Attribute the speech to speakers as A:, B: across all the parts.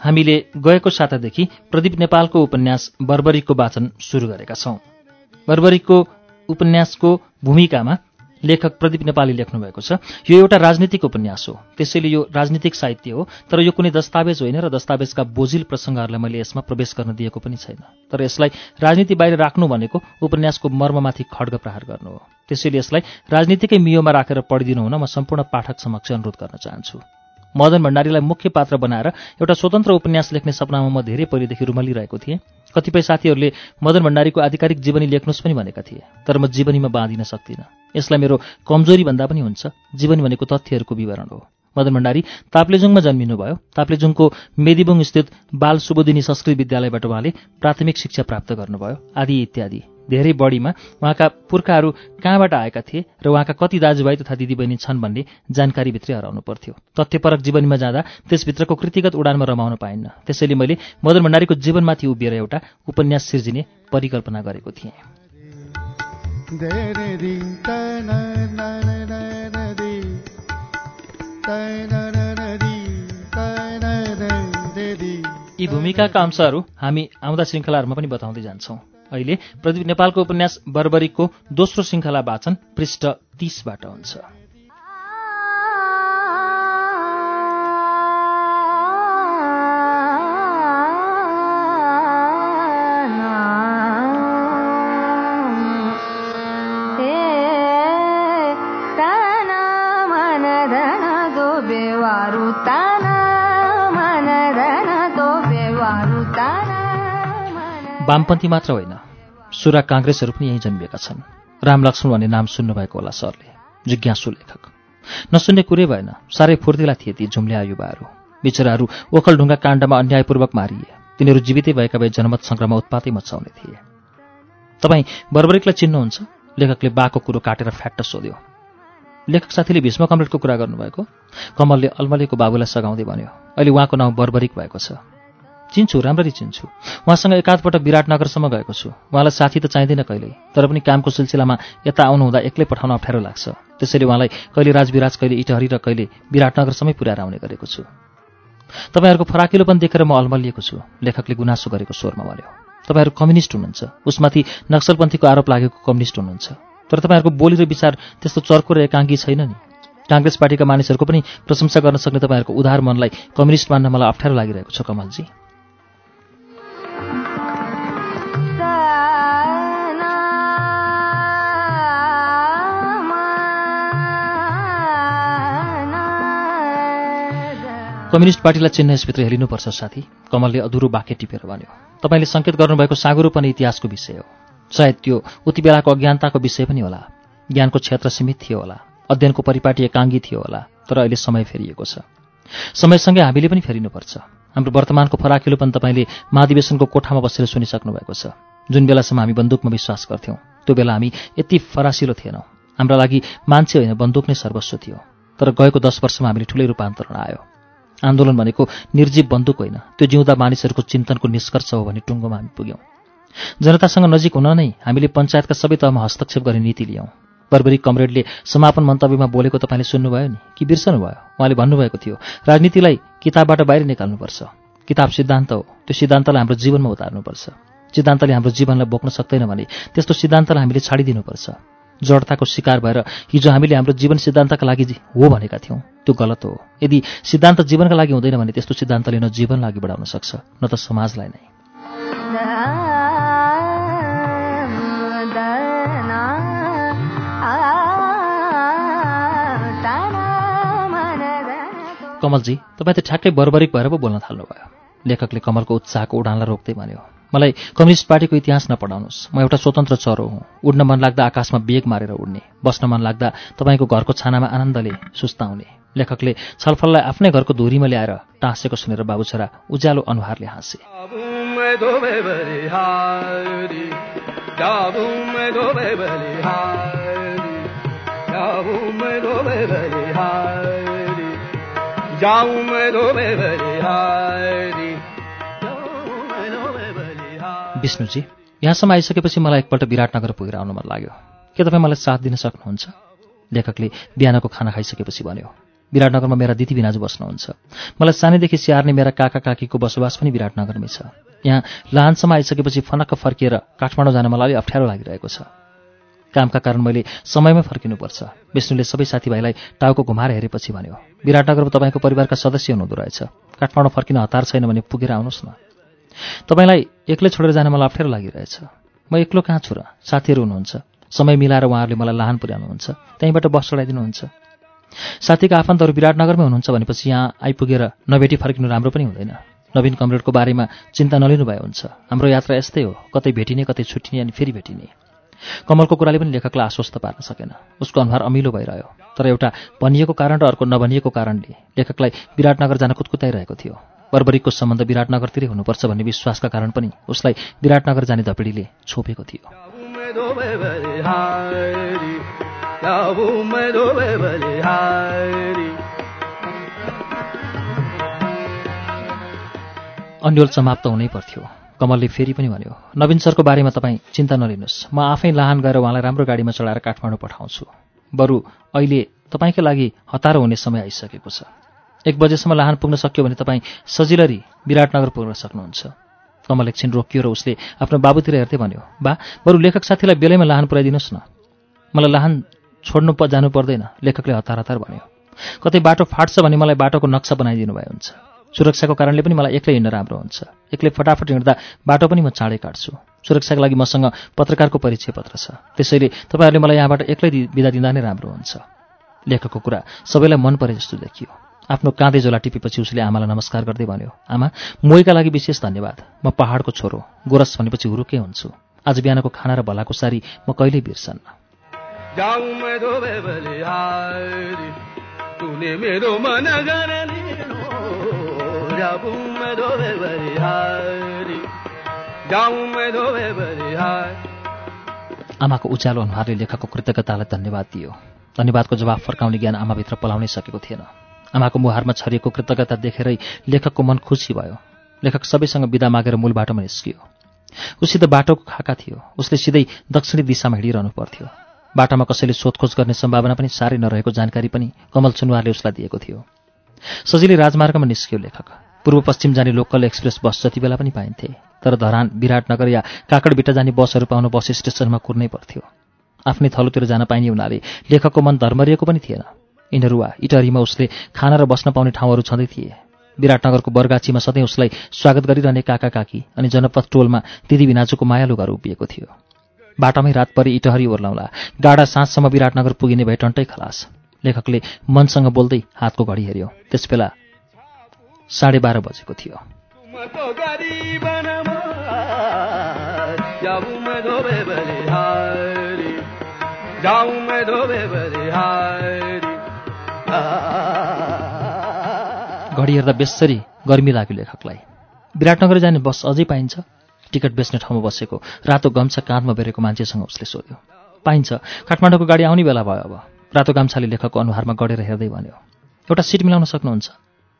A: हामीले गएको सातादेखि प्रदीप नेपालको उपन्यास बर्बरीको वाचन सुरु गरेका छौं। बर्बरीको उपन्यासको भूमिकामा लेखक प्रदीप नेपालले लेख्नु भएको छ यो एउटा राजनीतिक उपन्यास हो। त्यसैले यो राजनीतिक साहित्य हो। तर यो कुनै दस्तावेज होइन र दस्तावेजका बोझिल प्रसङ्गहरूलाई मैले यसमा प्रवेश गर्न दिएको पनि छैन। तर यसलाई राजनीति बाहिर राख्नु भनेको उपन्यासको मर्ममाथि खड्ग प्रहार गर्नु हो। त्यसैले यसलाई राजनीतिकै मियोमा राखेर पढिदिनु हुन म सम्पूर्ण पाठक समक्ष अनुरोध गर्न चाहन्छु। मदन भण्डारीलाई मुख्य पात्र बनाएर एउटा स्वतन्त्र उपन्यास लेख्ने सपनामा म धेरै पहिलेदेखि रुमलिरहेको थिएँ। कतिपय साथीहरूले मदन भण्डारीको आधिकारिक जीवनी लेख्नुहोस् पनि भनेका थिए तर म जीवनीमा बाँधिन सक्दिनँ। यसलाई मेरो कमजोरी भन्दा पनि हुन्छ। जीवनी भनेको तथ्यहरूको विवरण हो। मदन भण्डारी ताप्लेजुङमा जन्मिनुभयो। ताप्लेजुङको मेदिबुङ स्थित बाल सुबोधिनी संस्कृत विद्यालयबाट उहाँले प्राथमिक शिक्षा प्राप्त गर्नुभयो। आदि इत्यादि। धेरै बढीमा उहाँका पुर्खाहरू कहाँबाट आएका थिए र उहाँका कति दाजुभाइ तथा दिदीबहिनी छन् भन्ने जानकारीभित्रै हराउनु पर्थ्यो। तथ्यपरक जीवनीमा जाँदा त्यसभित्रको कृतिगत उडानमा रमाउन पाइन्न। त्यसैले मैले मदन भण्डारीको जीवनमाथि उभिएर एउटा उपन्यास सिर्जिने परिकल्पना गरेको थिएँ। यी भूमिकाका अंशहरू हामी आउँदा श्रृङ्खलाहरूमा पनि बताउँदै जान्छौँ। अहिले प्रदीप नेपालको उपन्यास बर्बरीको दोस्रो श्रृङ्खला वाचन पृष्ठ तीसबाट हुन्छ। वामपन्थी मात्र होइन। सुरा काङ्ग्रेसहरू पनि यहीँ जन्मिएका छन्। रामलक्ष्मण भन्ने नाम सुन्नुभएको होला सरले जिज्ञासु लेखक। नसुन्ने कुरै भएन साह्रै फुर्तिला थिए ती झुम्ल्या युवाहरू बिचराहरू ओखलढुङ्गा काण्डमा अन्यायपूर्वक मारिए। तिनीहरू जीवितै भएका भए जनमत सङ्ग्रहमा उत्पातै मचाउने थिए। तपाईँ बर्बरिकलाई चिन्नुहुन्छ? लेखकले बाको कुरो काटेर फ्याट्ट सोध्यो। लेखक साथीले भीष्म कमरेडको कुरा गर्नुभएको? कमलले अल्मलेको बाबुलाई सघाउँदै भन्यो अहिले उहाँको नाउँ बर्बरिक भएको छ। चिन्छु राम्ररी चिन्छु। उहाँसँग एकाधपल्ट विराटनगरसम्म गएको छु। उहाँलाई साथी त चाहिँदैन कहिल्यै तर पनि कामको सिलसिलामा यता आउनुहुँदा एक्लै पठाउन अप्ठ्यारो लाग्छ। त्यसैले उहाँलाई कहिले राजविराज कहिले इटहरी र कहिले विराटनगरसम्मै पुर्याएर आउने गरेको छु। तपाईँहरूको फराकिलोपन देखेर म अल्मलिएको छु। लेखकले गुनासो गरेको स्वरमा भन्यो। तपाईँहरू कम्युनिस्ट हुनुहुन्छ। उसमाथि नक्सलपन्थीको आरोप लागेको कम्युनिस्ट हुनुहुन्छ। तर तपाईँहरूको बोली र विचार त्यस्तो चर्को र एकाङ्गी छैन नि। काङ्ग्रेस पार्टीका मानिसहरूको पनि प्रशंसा गर्न सक्ने तपाईँहरूको उधार मनलाई कम्युनिस्ट मान्न मलाई अप्ठ्यारो लागिरहेको छ कमलजी। कम्युनिस्ट पार्टीलाई चिन्ह यसभित्र हेरिनुपर्छ साथी। कमलले अधुरो बाँके टिपेर भन्यो। तपाईँले सङ्केत गर्नुभएको साँगुरो पनि इतिहासको विषय हो। सायद त्यो उति बेलाको अज्ञानताको विषय पनि होला। ज्ञानको क्षेत्र सीमित थियो होला। अध्ययनको परिपाटी एकाङ्गी थियो होला। तर अहिले समय फेरिएको छ। समयसँगै हामीले पनि फेरिनुपर्छ। हाम्रो वर्तमानको फराकिलोपन तपाईँले महाधिवेशनको कोठामा बसेर सुनिसक्नु भएको छ। जुन बेलासम्म हामी बन्दुकमा विश्वास गर्थ्यौँ त्यो बेला हामी यति फरासिलो थिएनौँ। हाम्रा लागि मान्छे होइन बन्दुक नै सर्वस्व थियो। तर गएको दस वर्षमा हामीले ठुलै रूपान्तरण आयो। आन्दोलन भनेको निर्जीव बन्दुक होइन। त्यो जिउँदा मानिसहरूको चिन्तनको निष्कर्ष हो भने टुङ्गोमा हामी पुग्यौँ। जनतासँग नजिक हुन नै हामीले पञ्चायतका सबै तहमा हस्तक्षेप गर्ने नीति लियौँ। बर्बरी कमरेडले समापन मन्तव्यमा बोलेको तपाईँले सुन्नुभयो नि? कि बिर्सनुभयो? उहाँले भन्नुभएको थियो राजनीतिलाई किताबबाट बाहिर निकाल्नुपर्छ। किताब सिद्धान्त हो। त्यो सिद्धान्तलाई हाम्रो जीवनमा उतार्नुपर्छ। सिद्धान्तले हाम्रो जीवनलाई बोक्न सक्दैन भने त्यस्तो सिद्धान्तलाई हामीले छाडिदिनुपर्छ। जडताको शिकार भएर हिजो हामीले हाम्रो जीवन सिद्धान्तका लागि हो भनेका थियौँ त्यो गलत हो। यदि सिद्धान्त जीवनका लागि हुँदैन भने त्यस्तो सिद्धान्तले न जीवन लागि बढाउन सक्छ न त समाजलाई नै। कमलजी तपाईँ त ठ्याक्कै बर्बरिक भएर पो बोल्न थाल्नुभयो। लेखकले कमलको उत्साहको उडानलाई रोक्दै भन्यो मलाई कम्युनिस्ट पार्टीको इतिहास नपढाउनुहोस्। म एउटा स्वतन्त्र चरो हुँ। उड्न मन लाग्दा आकाशमा बेग मारेर उड्ने। बस्न मन लाग्दा तपाईँको घरको छानामा आनन्दले सुस्ताउने। लेखकले छलफललाई आफ्नै घरको धुरीमा ल्याएर टाँसेको सुनेर बाबुछोरा उज्यालो अनुहारले हाँसे। विष्णुजी यहाँसम्म आइसकेपछि मलाई एकपल्ट विराटनगर पुगेर आउनु मन लाग्यो। के तपाईँ मलाई साथ दिन सक्नुहुन्छ? लेखकले बिहानको खाना खाइसकेपछि भन्यो विराटनगरमा मेरा दिदी बिनाजु बस्नुहुन्छ। मलाई सानैदेखि स्याहार्ने मेरा काका काकीको बसोबास पनि विराटनगरमै छ। यहाँ लाहानसम्म आइसकेपछि फनक्क फर्किएर काठमाडौँ जान मलाई अलि अप्ठ्यारो लागिरहेको छ। कामका कारण मैले समयमै फर्किनुपर्छ। विष्णुले सबै साथीभाइलाई टाउको घुमाएर हेरेपछि भन्यो विराटनगरमा तपाईँको परिवारका सदस्य हुनुहुँदो रहेछ। काठमाडौँ फर्किन हतार छैन भने पुगेर आउनुहोस् न। तपाईँलाई एक्लै छोडेर जान मलाई अप्ठ्यारो लागिरहेछ। म एक्लो कहाँ छु र? साथीहरू हुनुहुन्छ। समय मिलाएर उहाँहरूले मलाई लाहान पुर्याउनुहुन्छ। त्यहीँबाट बस चढाइदिनुहुन्छ। साथीका आफन्तहरू विराटनगरमै हुनुहुन्छ भनेपछि यहाँ आइपुगेर नभेटी फर्किनु राम्रो पनि हुँदैन। नवीन कमरेडको बारेमा चिन्ता नलिनु भए हुन्छ। हाम्रो यात्रा यस्तै हो। कतै भेटिने कतै छुट्टिने अनि फेरि भेटिने। कमलको कुराले पनि लेखकलाई आश्वस्त पार्न सकेन। उसको अनुहार अमिलो भइरह्यो। तर एउटा भनिएको कारण र अर्को नभनिएको कारणले लेखकलाई विराटनगर जान कुदकुताइरहेको थियो। बर्बरिकको सम्बन्ध विराटनगरतिरै हुनुपर्छ भन्ने विश्वासका कारण पनि उसलाई विराटनगर जाने धपिडीले छोपेको थियो। अन्यल समाप्त हुनै पर्थ्यो। कमलले फेरि पनि भन्यो नवीन सरको बारेमा तपाईँ चिन्ता नलिनुहोस्। म आफै लाहान गएर उहाँलाई राम्रो गाडीमा चढाएर काठमाडौँ पठाउँछु। बरु अहिले तपाईँकै लागि हतारो हुने समय आइसकेको छ। एक बजेसम्म लाहान पुग्न सक्यो भने तपाईँ सजिलरी विराटनगर पुग्न सक्नुहुन्छ। कमल एकछिन रोकियो र उसले आफ्नो बाबुतिर हेर्दै भन्यो बा बरु लेखक साथीलाई बेलैमा लाहान पुऱ्याइदिनुहोस् न। मलाई लाहान छोड्नु प जानु पर्दैन लेखकले हतार हतार भन्यो। कतै बाटो फाट्छ भने मलाई बाटोको नक्सा बनाइदिनु भए हुन्छ। सुरक्षाको कारणले पनि मलाई एक्लै हिँड्न राम्रो हुन्छ। एक्लै फटाफट हिँड्दा बाटो पनि म चाँडै काट्छु। सुरक्षाको लागि मसँग पत्रकारको परिचय पत्र छ। त्यसैले तपाईँहरूले मलाई यहाँबाट एक्लै बिदा दिँदा नै राम्रो हुन्छ। लेखकको कुरा सबैलाई मन परे जस्तो देखियो। आफ्नो काँधे झोला टिपेपछि उसले आमालाई नमस्कार गर्दै भन्यो आमा मोहीका लागि विशेष धन्यवाद। म पहाडको छोरो गोरस भनेपछि हुरुकै हुन्छु। आज बिहानको खाना र भलाको सारी म कहिल्यै बिर्सन्न आमाको उज्यालो अनुहारले लेखकको कृतज्ञतालाई धन्यवाद दियो। धन्यवादको जवाफ फर्काउने ज्ञान आमाभित्र पलाउनै सकेको थिएन। आमाको मुहारमा छरिएको कृतज्ञता देखेरै लेखकको मन खुसी भयो। लेखक सबैसँग विदा मागेर मूल बाटोमा निस्कियो। उसित बाटोको खाका थियो। उसले सिधै दक्षिणी दिशामा हिँडिरहनु पर्थ्यो। बाटामा कसैले सोधखोज गर्ने सम्भावना पनि साह्रै नरहेको जानकारी पनि कमल सुनवारले उसलाई दिएको थियो। सजिलै राजमार्गमा निस्कियो लेखक। पूर्व पश्चिम जाने लोकल एक्सप्रेस बस जति बेला पनि पाइन्थे तर धरान विराटनगर या काकडबिटा जाने बसहरू पाउन बस स्टेसनमा कुर्नै पर्थ्यो। आफ्नै थलोतिर जान पाइने हुनाले लेखकको मन धर्मरिएको पनि थिएन। यिनीहरू वा इटरीमा उसले खाना र बस्न पाउने ठाउँहरू छँदै थिए। विराटनगरको बरगाछीमा सधैँ उसलाई स्वागत गरिरहने काका काकी अनि जनपथ टोलमा दिदी भिनाजुको मायालु घर उभिएको थियो। बाटामै रात परि इटहरी ओर्लाउँला। गाडा साँझसम्म विराटनगर पुगिने भए टन्टै खलास। लेखकले मनसँग बोल्दै हातको घडी हेऱ्यो। त्यसबेला साढे बाह्र बजेको थियो। घडी हेर्दा बेसरी गर्मी लाग्यो लेखकलाई। विराटनगर जाने बस अझै पाइन्छ। टिकट बेच्ने ठाउँमा बसेको रातो गम्छा काँधमा बेरेको मान्छेसँग उसले सोध्यो। पाइन्छ। काठमाडौँको गाडी आउने बेला भयो अब। रातो गाम्छाले लेखकको अनुहारमा गढेर हेर्दै भन्यो एउटा सिट मिलाउन सक्नुहुन्छ?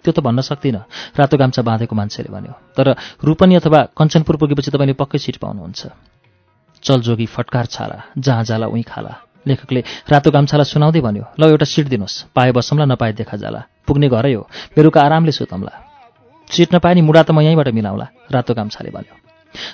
A: त्यो त भन्न सक्दिनँ रातो गाम्छा बाँधेको मान्छेले भन्यो। तर रूपनी अथवा कञ्चनपुर पुगेपछि तपाईँले पक्कै सिट पाउनुहुन्छ। चलजोगी फटकार छाला जहाँ जाला उहीँ खाला। लेखकले रातो गाम्छालाई सुनाउँदै भन्यो ल एउटा सिट दिनुहोस्। पाए बसौँला नपाए देखा जाला। पुग्ने घरै हो। बेलुका आरामले सुतौँला। सिट नपाए नि मुडा त म यहीँबाट मिलाउँला रातो गाम्छाले भन्यो।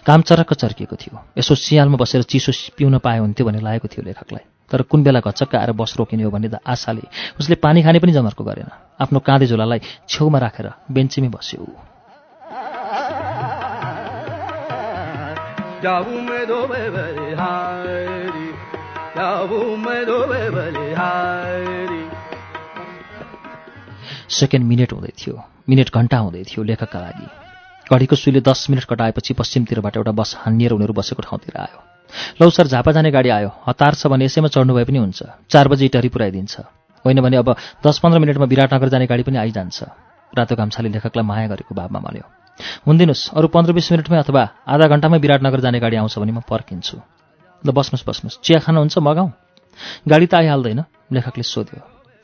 A: घाम चरक्क चर्किएको थियो। यसो सियालमा बसेर चिसो पिउन पाए हुन्थ्यो भन्ने लागेको थियो लेखकलाई। तर कुन बेला घचक्क आएर बस रोकिने हो भन्ने आशाले उसले पानी खाने पनि जमर्को गरेन। आफ्नो काँधे झोलालाई छेउमा राखेर बेन्चीमै बस्यो। सेकेन्ड मिनट हुँदै थियो। मिनट घन्टा हुँदै थियो लेखकका लागि। घडीको सुईले दस मिनट कटाएपछि पश्चिमतिरबाट एउटा बस हानिएर उनीहरू बसेको ठाउँतिर आयो। लौ सर झापा जाने गाडी आयो। हतार छ भने यसैमा चढ्नु भए पनि हुन्छ। चार बजी इटरी पुऱ्याइदिन्छ। होइन भने अब दस पन्ध्र मिनटमा विराटनगर जाने गाडी पनि आइजान्छ। रातो गाम्छाले लेखकलाई माया गरेको भावमा भन्यो। हुन्दिनुहोस् अरू पन्ध्र बिस मिनटमै अथवा आधा घन्टामै विराटनगर जाने गाडी आउँछ भने म पर्खिन्छु। ल बस्नुहोस् बस्नुहोस्। चिया खानुहुन्छ मगाउँ गाडी त आइहाल्दैन लेखकले सोध्यो।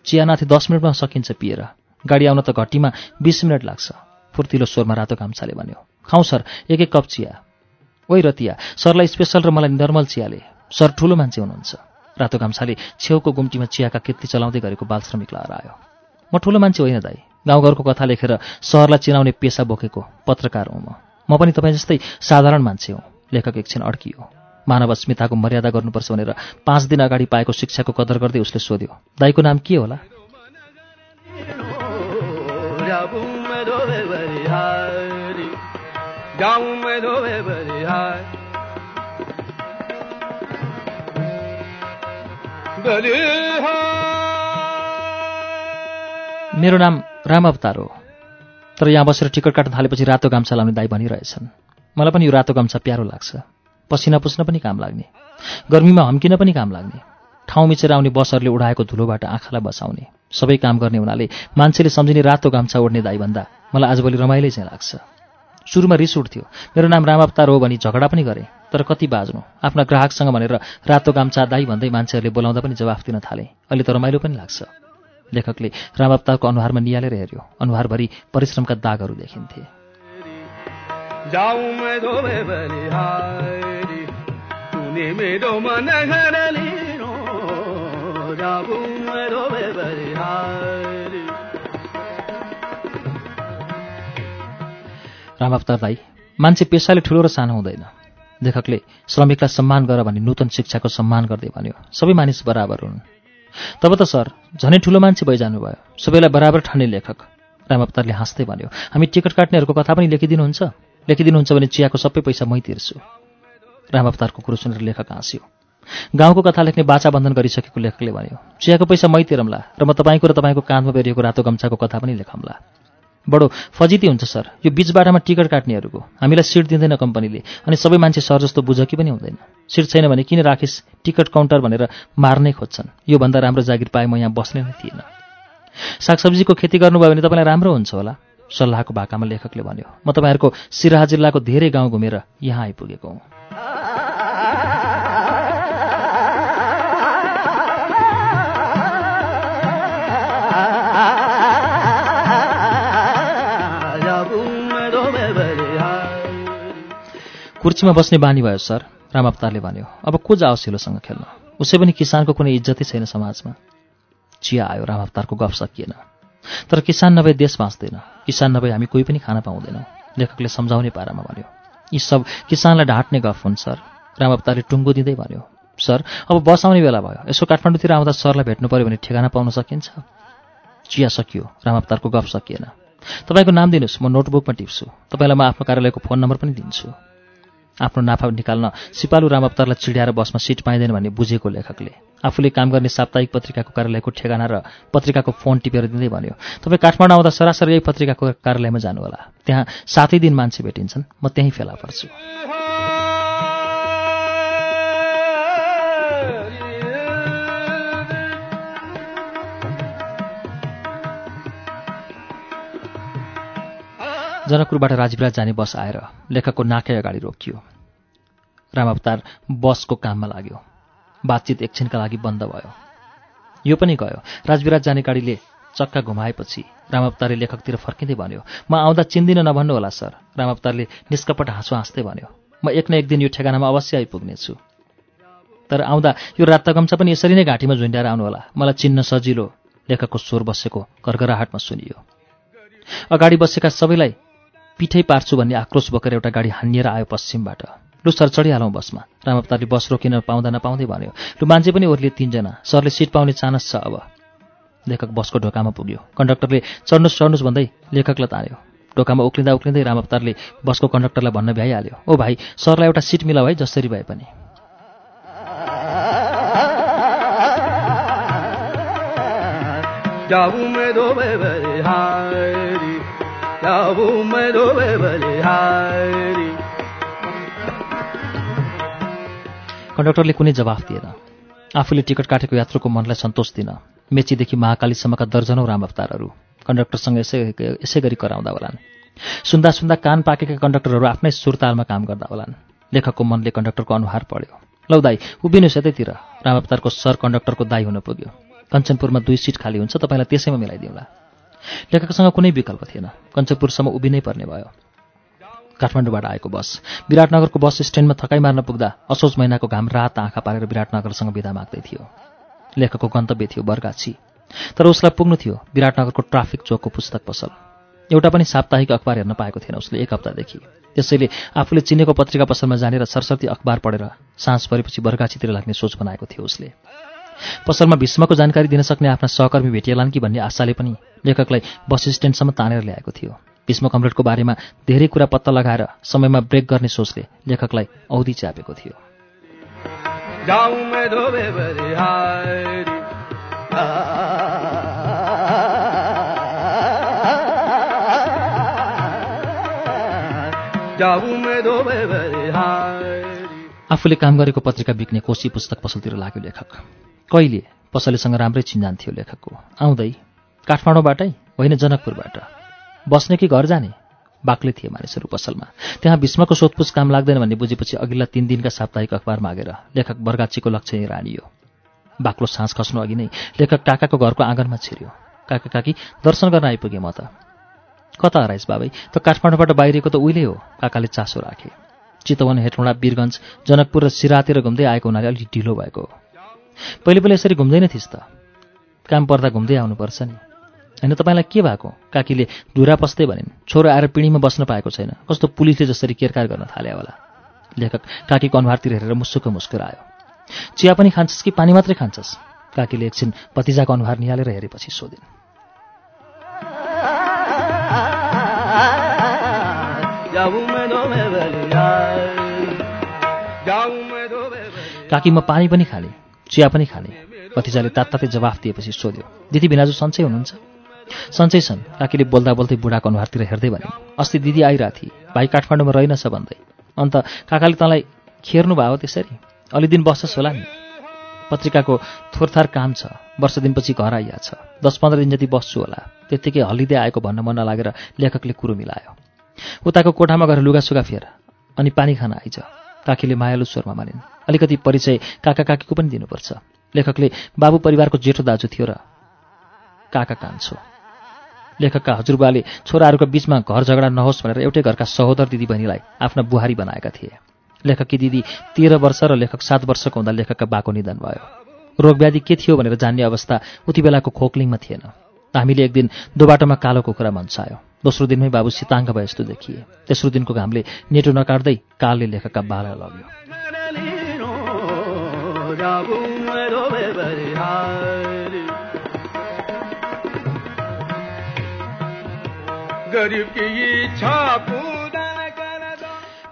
A: चिया नाथे दस मिनटमा सकिन्छ पिएर। गाडी आउन त घट्टीमा बिस मिनट लाग्छ। फुर्तिलो स्वरमा रातो गाम्छाले भन्यो। खाउँ सर एक एक कप चिया। ओइ रतिया सरलाई स्पेसल र मलाई नर्मल चियाले। सर ठुलो मान्छे हुनुहुन्छ। रातो गाम्छाले छेउको गुम्टीमा चियाका केतली चलाउँदै गरेको बाल श्रमिक लाएर आयो म ठुलो मान्छे होइन दाई। गाउँघरको कथा लेखेर सहरलाई चिनाउने पेसा बोकेको पत्रकार हुँ म। म पनि तपाईँ जस्तै साधारण मान्छे हुँ लेखक एकछिन अड्कियो। मानव अस्मिताको मर्यादा गर्नुपर्छ भनेर पाँच दिन अगाडि पाएको शिक्षाको कदर गर्दै उसले सोध्यो दाईको नाम के होला? मेरो नाम राम अवतार हो तर यहाँ बसेर टिकट काट्न थालेपछि रातो गाम्छा लाउने दाई भनिरहेछन्। मलाई पनि यो रातो गाम्छा प्यारो लाग्छ। पसिना पुस्न पनि काम लाग्ने। गर्मीमा हम्किन पनि काम लाग्ने। ठाउँ मिचेर आउने बसहरूले उडाएको धुलोबाट आँखालाई बसाउने। सबै काम गर्ने हुनाले मान्छेले सम्झिने रातो गाम्छा ओढ्ने दाई भन्दा मलाई आजभोलि रमाइलै चाहिँ लाग्छ। सुरुमा रिस उठ्थ्यो। मेरो नाम राम अवतार हो भनी झगडा पनि गरेँ तर कति बाज्नु। आफ्ना ग्राहकसँग भनेर रातो गाम्चा दाई भन्दै मान्छेहरूले बोलाउँदा पनि जवाफ दिन थाले। अहिले त रमाइलो पनि लाग्छ। लेखकले राम अवतारको अनुहारमा निहालेर हेऱ्यो। अनुहारभरि परिश्रमका दागहरू देखिन्थे। राम अवतार दाई मान्छे पेसाले ठुलो र सानो हुँदैन। लेखकले श्रमिकलाई सम्मान गर भने नूतन शिक्षाको सम्मान गर्दै भन्यो। सबै मानिस बराबर हुन्। तब त सर झनै ठुलो मान्छे भइजानुभयो। सबैलाई बराबर ठान्ने लेखक। रामअवतारले हाँस्दै भन्यो हामी टिकट काट्नेहरूको कथा पनि लेखिदिनुहुन्छ? लेखिदिनुहुन्छ भने चियाको सबै पैसा मै तिर्छु। रामअवतारको कुरो सुनेर लेखक हाँस्यो। गाउँको कथा लेख्ने बाचा बन्धन गरिसकेको लेखकले भन्यो चियाको पैसा मै तिरमला र म तपाईँको र तपाईँको काँधमा बेरिएको रातो गम्छाको कथा पनि लेखम्ला। बडो फजिती हुन्छ सर। यो बिच बाटामा टिकट काट्नेहरूको। हामीलाई सिट दिँदैन कम्पनीले अनि सबै मान्छे सर जस्तो बुझकी पनि हुँदैन। सिट छैन भने किन राखिस्? टिकट काउन्टर भनेर मार्नै खोज्छन्। योभन्दा राम्रो जागिर पाए म यहाँ बस्ने नै थिएन सागसब्जीको खेती गर्नुभयो भने तपाईँलाई राम्रो हुन्छ होला? सल्लाहको भाकामा लेखकले भन्यो म तपाईँहरूको सिराहा जिल्लाको धेरै गाउँ घुमेर यहाँ आइपुगेको हुँ। कुर्चीमा बस्ने बानी भयो सर। राम अवतारले भन्यो। अब को जाओस् हिलोसँग खेल्न? उसै पनि किसानको कुनै इज्जतै छैन समाजमा। चिया आयो राम अवतारको गफ सकिएन। तर किसान नभए देश बाँच्दैन। किसान नभए हामी कोही पनि खान पाउँदैनौँ। लेखकले सम्झाउने पारामा भन्यो। यी सब किसानलाई ढाँट्ने गफ हुन् सर। राम अवतारले टुङ्गो दिँदै भन्यो। सर अब बस आउने बेला भयो। यसो काठमाडौँतिर आउँदा सरलाई भेट्नु पऱ्यो भने ठेगाना पाउन सकिन्छ? चिया सकियो। राम अवतारको गफ सकिएन। तपाईँको नाम दिनुहोस्। म नोटबुकमा टिप्छु। तपाईँलाई म आफ्नो कार्यालयको फोन नम्बर पनि दिन्छु। आफ्नो नाफा निकाल्न सिपालु रामअवतारलाई चिड्याएर बसमा सिट पाइँदैन भन्ने बुझेको लेखकले। आफूले काम गर्ने साप्ताहिक पत्रिकाको कार्यालयको ठेगाना र पत्रिकाको फोन टिपेर दिँदै भन्यो तपाईँ काठमाडौँ आउँदा सरासरी यही पत्रिकाको कार्यालयमा जानुहोला। त्यहाँ सातै दिन मान्छे भेटिन्छन्। म त्यहीँ फेला पर्छु। जनकपुरबाट राजविराज जाने बस आएर लेखकको नाकै अगाडि रोकियो। रामावतार बसको काममा लाग्यो। बातचित एकछिनका लागि बन्द भयो। यो पनि गयो। राजविराज जाने गाडीले चक्का घुमाएपछि रामावतारले लेखकतिर फर्किँदै भन्यो म आउँदा चिन्दिन नभन्नु होला सर। रामावतारले निष्कपट हाँसो हाँस्दै भन्यो म एक न एक दिन यो ठेगानामा अवश्य आइपुग्नेछु। तर आउँदा यो रातगम्छा पनि यसरी नै घाँटीमा झुन्ड्याएर आउनुहोला मलाई चिन्न सजिलो लेखकको स्वर बसेको कर्कराहाटमा सुनियो। अगाडि बसेका सबैलाई पिठै पार्छु भन्ने आक्रोश बोकेर एउटा गाडी हानिएर आयो पश्चिमबाट। लु सर चढिहालौँ बसमा। रामअवतारले बस रोकिन पाउँदा नपाउँदै भन्यो लु मान्छे पनि ओर्लिए तिनजना। सरले सिट पाउने चानस छ अब। लेखक बसको ढोकामा पुग्यो। कन्डक्टरले चढ्नुहोस् चढ्नुहोस् भन्दै लेखकलाई तान्यो। ढोकामा उक्लिँदा उक्लिँदै रामअवतारले बसको कन्डक्टरलाई भन्न भ्याइहाल्यो। ओ भाइ सरलाई एउटा सिट मिलाऊ है जसरी भए पनि। कन्डक्टरले कुनै जवाफ दिएन। आफूले टिकट काटेको यात्रुको मनलाई सन्तोष दिन मेचीदेखि महाकालीसम्मका दर्जनौँ रामअवतारहरू कन्डक्टरसँग यसै यसै गरी कराउँदा होलान्। सुन्दा सुन्दा कान पाकेका कन्डक्टरहरू आफ्नै सुरतालमा काम गर्दा होलान्। लेखकको मनले कन्डक्टरको अनुहार पढ्यो। लौ दाई उभिनुहोस् यतैतिर रामअवतारको सर कन्डक्टरको दाई हुन पुग्यो। कञ्चनपुरमा दुई सिट खाली हुन्छ तपाईँलाई त्यसैमा मिलाइदिउँला लेखकसँग कुनै विकल्प थिएन। कञ्चनपुरसम्म उभिनै पर्ने भयो। काठमाडौँबाट आएको बस। विराटनगरको बस स्ट्यान्डमा थकाइ मार्न पुग्दा असोज महिनाको घाम रात आँखा पारेर विराटनगरसँग विदा माग्दै थियो। लेखकको गन्तव्य थियो बर्गाछी। तर उसलाई पुग्नु थियो विराटनगरको ट्राफिक चोकको पुस्तक पसल। एउटा पनि साप्ताहिक अखबार हेर्न पाएको थिएन उसले एक हप्तादेखि। त्यसैले आफूले चिनेको पत्रिका पसलमा जानेर सरस्वती अखबार पढेर साँझ परेपछि बर्गाछीतिर लाग्ने सोच बनाएको थियो उसले। पसलमा भीष्मको जानकारी दिन सक्ने आफ्ना सहकर्मी भेटिएलान् कि भन्ने आशाले पनि लेखकलाई बस स्ट्यान्डसम्म तानेर ल्याएको थियो। भीष्म कमरेडको बारेमा धेरै कुरा पत्ता लगाएर समयमा ब्रेक गर्ने सोचले लेखकलाई औधी च्यापेको थियो। आफूले काम गरेको पत्रिका बिक्ने कोशी पुस्तक पसलतिर लाग्यो लेखक। कहिले पसलेसँग राम्रै चिन्जान थियो लेखकको। आउँदै काठमाडौँबाटै होइन जनकपुरबाट। बस्ने कि घर जाने? बाक्लै थिए मानिसहरू पसलमा। त्यहाँ भीष्मको सोधपुछ काम लाग्दैन भन्ने बुझेपछि अघिल्ला तिन दिनका साप्ताहिक अखबार मागेर लेखक बर्गाचीको लक्ष्य नै रानियो। बाक्लो सास खस्नु अघि नै लेखक काकाको घरको आँगनमा छिर्यो। काका काकी दर्शन गर्न आइपुगेँ म त। कता हराइस बाबै? त काठमाडौँबाट बाहिरिएको त उहिले हो काकाले चासो राखे। चितवन हेटौँडा वीरगञ्ज जनकपुर र सिरातिर घुम्दै आएको हुनाले अलिक ढिलो भएको पहिले पहिले यसरी घुम्दैन थिइस् त। काम पर्दा घुम्दै आउनुपर्छ नि। होइन तपाईँलाई के भएको? काकीले धुरा पस्दै भनिन् छोरो आएर पिँढीमा बस्न पाएको छैन। कस्तो पुलिसले जसरी केरकार गर्न थाल्यो होला? लेखक काकीको अनुहारतिर हेरेर मुसुक मुस्कुरायो। चिया पनि खान्छस् कि पानी मात्रै खान्छस्? काकीले एकछिन भतिजाको अनुहार निहालेर हेरेपछि सोधिन्। काकी म पानी पनि खाने चिया पनि खाने भतिजाले तात्तातै जवाफ दिएपछि सोध्यो। दिदी भिनाजु सन्चै हुनुहुन्छ? सन्चै छन्। काकीले बोल्दा बोल्दै बुढाको अनुहारतिर हेर्दै भने अस्ति दिदी आइरहेको थिए भाइ काठमाडौँमा रहेनछ भन्दै। अन्त काकाले तँलाई खेर्नु भयो त्यसरी? अलि दिन बस्छस् होला नि। पत्रिकाको थोरथार काम छ। वर्ष दिनपछि घर आइया छ दस पन्ध्र दिन जति बस्छु होला त्यत्तिकै हलिँदै आएको भन्न मन नलागेर लेखकले कुरो मिलायो। उताको कोठामा गएर लुगासुगा फेर अनि पानी खान आइज। काकीले मायालु स्वरमा मानिन् अलिकति परिचय काका काकीको पनि दिनुपर्छ। लेखकले बाबु परिवारको जेठो दाजु थियो र काका कान्छो। लेखकका हजुरबाले छोराहरूको बिचमा घर झगडा नहोस् भनेर एउटै घरका सहोदर दिदीबहिनीलाई आफ्ना बुहारी बनाएका थिए। लेखककी दिदी तेह्र वर्ष र लेखक सात वर्षको हुँदा लेखकका बाको निधन भयो। रोगव्याधि के थियो भनेर जान्ने अवस्था उति बेलाको खोक्लिङमा थिएन। हामीले एक दिन दोबाटोमा कालो कुखुरा मन्सायो। दोस्रो दिनमै बाबु सिताङ्ग भए जस्तो देखिए। तेस्रो दिनको घामले नेटो नकाट्दै कालले लेखकका बाला लग्यो।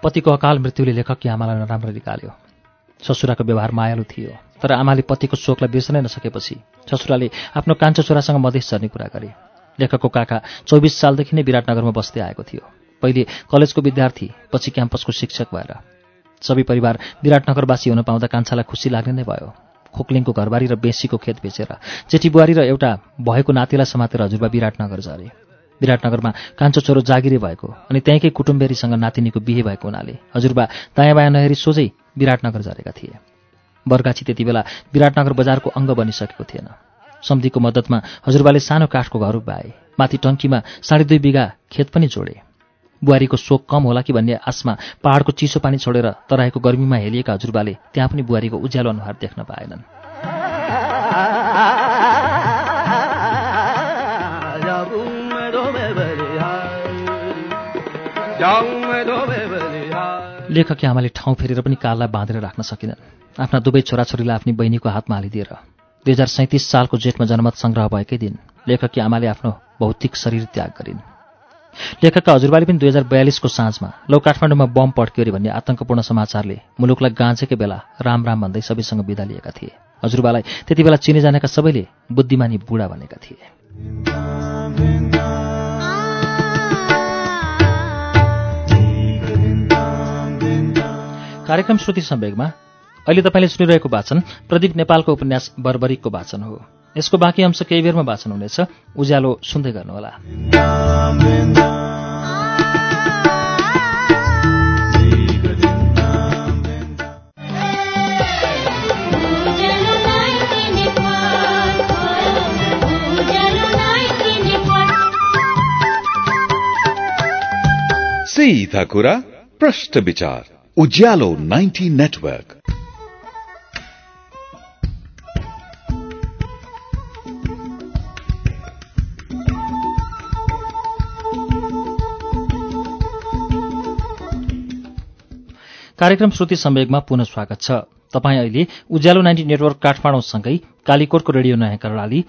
A: पतिको अकाल मृत्युले लेखकी आमालाई नराम्रो निकाल्यो। ससुराको व्यवहार मायालु थियो तर आमाले पतिको शोकलाई बिर्सनै नसकेपछि ससुराले आफ्नो कान्छो छोरासँग मधेस झर्ने कुरा गरे। लेखकको काका चौबिस सालदेखि नै विराटनगरमा बस्दै आएको थियो। पहिले कलेजको विद्यार्थी पछि क्याम्पसको शिक्षक भएर। सबै परिवार विराटनगरवासी हुन पाउँदा कान्छालाई खुसी लाग्ने नै भयो। खोक्लिङको घरबारी र बेसीको खेत बेचेर जेठी बुहारी र एउटा भएको नातिलाई समातेर हजुरबा विराटनगर झरे। विराटनगरमा कान्छो छोरो जागिरे भएको अनि त्यहीँकै कुटुम्बेरीसँग नातिनीको बिहे भएको हुनाले हजुरबा दायाँ बायाँ नहेरी सोझै विराटनगर झरेका थिए। बर्गाछी त्यति बेला विराटनगर बजारको अङ्ग बनिसकेको थिएन। सम्धिको मद्दतमा हजुरबाले सानो काठको घर उभ्याए माथि टङ्कीमा साढे दुई बिघा खेत पनि जोडे। बुहारीको शोक कम होला कि भन्ने आसमा पहाडको चिसो पानी छोडेर तराईको गर्मीमा हेलिएका हजुरबाले त्यहाँ पनि बुहारीको उज्यालो अनुहार देख्न पाएनन्। लेखकी आमाले ठाउँ फेरेर पनि काललाई बाँधेर राख्न सकिनन्। आफ्ना दुवै छोराछोरीलाई आफ्नी बहिनीको हातमा हालिदिएर। दुई हजार सैँतिस सालको जेठमा जनमत सङ्ग्रह भएकै दिन लेखकी आमाले आफ्नो भौतिक शरीर त्याग गरिन्। लेखकका हजुरबाले पनि दुई हजार बयालिसको साँझमा लौ काठमाडौँमा बम पड्क्यो अरे भन्ने आतङ्कपूर्ण समाचारले मुलुकलाई गाँचेकै बेला राम राम भन्दै सबैसँग बिदा लिएका थिए। हजुरबालाई त्यति बेला चिने जानेका सबैले बुद्धिमानी बुढा भनेका थिए। कार्यक्रम श्रुति सम्वेगमा अहिले तपाईँले सुनिरहेको वाचन प्रदीप नेपालको उपन्यास बर्बरिकको वाचन हो। यसको बाँकी अंश केही बेरमा वाचन हुनेछ। उज्यालो सुन्दै गर्नुहोला।
B: सीधा कुरा प्रश्न विचार। उज्यालो 90 नेटवर्क।
A: कार्यक्रम श्रुति सम्वेगमा पुनः स्वागत छ। तपाईँ अहिले उज्यालो नाइन्टी नेटवर्क काठमाडौँसँगै कालीकोटको रेडियो नयाँ कर्णाली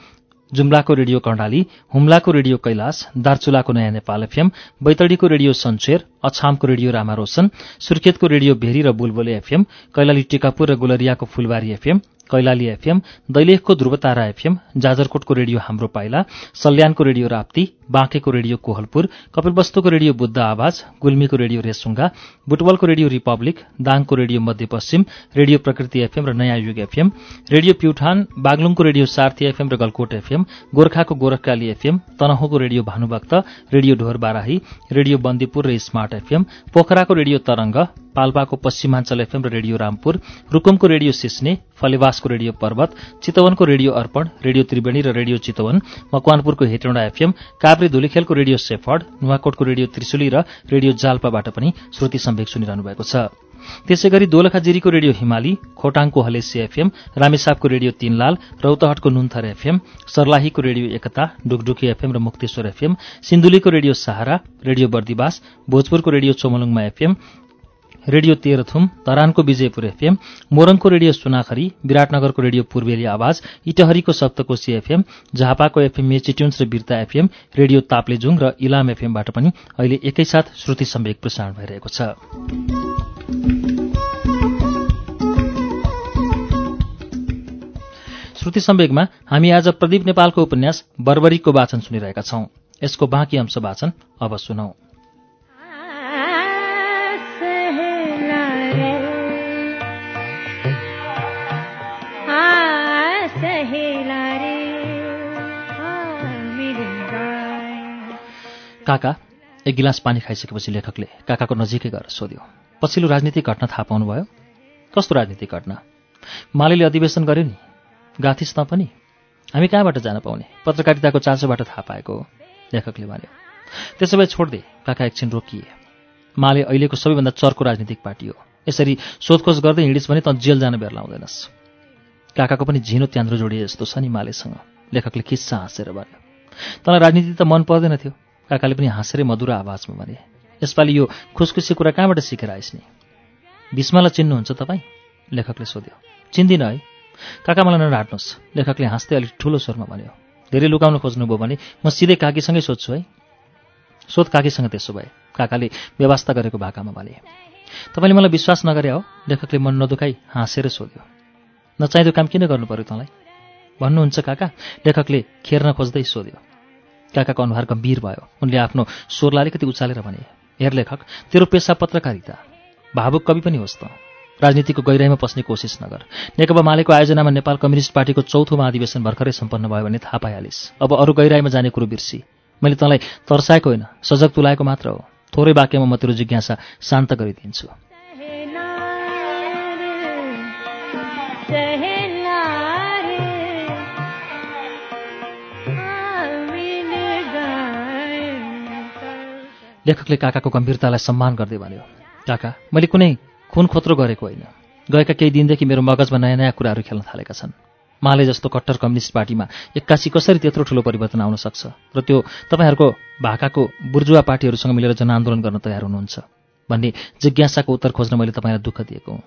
A: जुम्लाको रेडियो कर्णाली हुम्लाको रेडियो कैलाश दार्चुलाको नयाँ नेपाल एफएम बैतडीको रेडियो सन्चेर अछामको रेडियो रामा रोशन सुर्खेतको रेडियो भेरी र बुलबुले एफएम कैलाली टिकापुर र गुलरियाको फुलबारी एफएम कैलाली एफएम दैलेखको ध्रुवतारा एफएम जाजरकोटको रेडियो हाम्रो पाइला सल्यानको रेडियो राप्ती बाँकेको रेडियो कोहलपुर कपिलवस्तुको रेडियो बुद्ध आवाज गुल्मीको रेडियो रेसुङ्गा बुटवलको रेडियो रिपब्लिक दाङको radio Madhyapashchim radio Prakriti FM र नयाँ युग एफएम रेडियो प्युठान बागलुङको रेडियो सार्थी एफएम र गलकोट एफएम गोर्खाको Gorkhakali FM तनहुँको radio Bhanubhakta radio Dhor Barahi radio Bandipur र स्मार्ट एफएम पोखराको रेडियो तरंग पाल्पाको पश्चिमाञ्चल एफएम र रेडियो रामपुर रुकुमको रेडियो सिस्ने फलेवासको रेडियो पर्वत चितवनको रेडियो अर्पण रेडियो त्रिवेणी र रेडियो चितवन मकवानपुरको हेटौँडा एफएम काभ्रे धुलीखेलको रेडियो सेफर्ड नुवाकोटको रेडियो त्रिशुली र रेडियो जाल्पाबाट पनि श्रुति सम्वेक सुनिरहनु भएको छ। त्यसै गरी दोलखाजिरीको रेडियो हिमाली खोटाङको हलेसी एफएम रामेसापको रेडियो तीनलाल रौतहटको नुन्थर एफएम सर्लाहीको रेडियो एकता डुकडुकी एफएम र मुक्तेश्वर एफएम सिन्धुलीको रेडियो सहारा रेडियो बर्दिवास भोजपुरको रेडियो चोमलुङमा एफएम रेडियो तेह्रथुम धरानको विजयपुर एफएम मोरङको रेडियो सुनाखरी विराटनगरको रेडियो पूर्वेली आवाज इटहरीको सप्तकोशी एफएम झापाको एफएम मेचिट्युन्स र बिर्ता एफएम रेडियो ताप्लेजुङ र इलाम एफएमबाट पनि अहिले एकैसाथ श्रुति सम्वेक प्रसारण भइरहेको छ। श्रुति सम्वेगमा हामी आज प्रदीप नेपालको उपन्यास बर्बरीको वाचन सुनिरहेका छौं। यसको बाँकी अंश वाचन अब सुनौ। काका एक गिलास पानी खाइसकेपछि लेखकले काकाको नजिकै गएर सोध्यो पछिल्लो राजनीतिक घटना थाहा पाउनुभयो? कस्तो राजनीतिक घटना? मालेले अधिवेशन गर्यो नि गाथिस् त पनि? हामी कहाँबाट जान पाउने? पत्रकारिताको चासोबाट थाहा पाएको लेखकले भन्यो त्यसो भए छोडिदे काका एकछिन रोकिए। माले अहिलेको सबैभन्दा चर्को राजनीतिक पार्टी हो। यसरी सोधखोज गर्दै हिँडिस् भने त जेल जान बेर लाउँदैनस्। काकाको पनि झिनो त्यान्द्रो जोडिए जस्तो छ नि मालेसँग। लेखकले किस्सा हाँसेर भन्यो तँलाई राजनीति त मन पर्दैन थियो। काकाले पनि हाँसेरै मधुर आवाजमा भने यसपालि यो खुसखुसी कुरा कहाँबाट सिकेर आइस् नि? भीष्मलाई चिन्नुहुन्छ तपाईँ? लेखकले सोध्यो चिन्दिनँ है। काका मलाई नढाट्नुहोस् लेखकले हाँस्दै अलिक ठुलो स्वरमा भन्यो धेरै लुकाउन खोज्नुभयो भने म सिधै काकीसँगै सोध्छु है। सोध काकीसँग त्यसो भए। काकाले व्यवस्था गरेको भाकामा भने तपाईँले मलाई विश्वास नगरे हो। लेखकले मन नदुखाई हाँसेर सोध्यो नचाहिँदो काम किन गर्नु पर्यो तँलाई? भन्नुहुन्छ काका। लेखकले खेर्न खोज्दै सोध्यो काकाको अनुहार गम्भीर भयो। उनले आफ्नो स्वरलाई अलिकति उचालेर भने हेर लेखक तेरो पेसा पत्रकारिता भावुक कवि पनि होस् त। राजनीतिको गहिराईमा पस्ने कोसिस नगर। नेकपा मालेको आयोजनामा नेपाल कम्युनिस्ट पार्टीको चौथो महाधिवेशन भर्खरै सम्पन्न भयो भने थाहा पाइहालिस्। अब अरू गहिराईमा जाने कुरो बिर्सी। मैले तँलाई तर्साएको होइन सजग तुलाएको मात्र हो। थोरै वाक्यमा म तेरो जिज्ञासा शान्त गरिदिन्छु। लेखकले काकाको गम्भीरतालाई सम्मान गर्दै भन्यो काका मैले कुनै खुन खोत्रो गरेको होइन। गएका केही दिनदेखि मेरो मगजमा नयाँ नयाँ कुराहरू खेल्न थालेका छन्। माले जस्तो कट्टर कम्युनिस्ट पार्टीमा एक्कासी कसरी त्यत्रो ठुलो परिवर्तन आउन सक्छ? र त्यो तपाईँहरूको भाकाको बुर्जुवा पार्टीहरूसँग मिलेर जनआन्दोलन गर्न तयार हुनुहुन्छ भन्ने जिज्ञासाको उत्तर खोज्न मैले तपाईँलाई दुःख दिएको हुँ।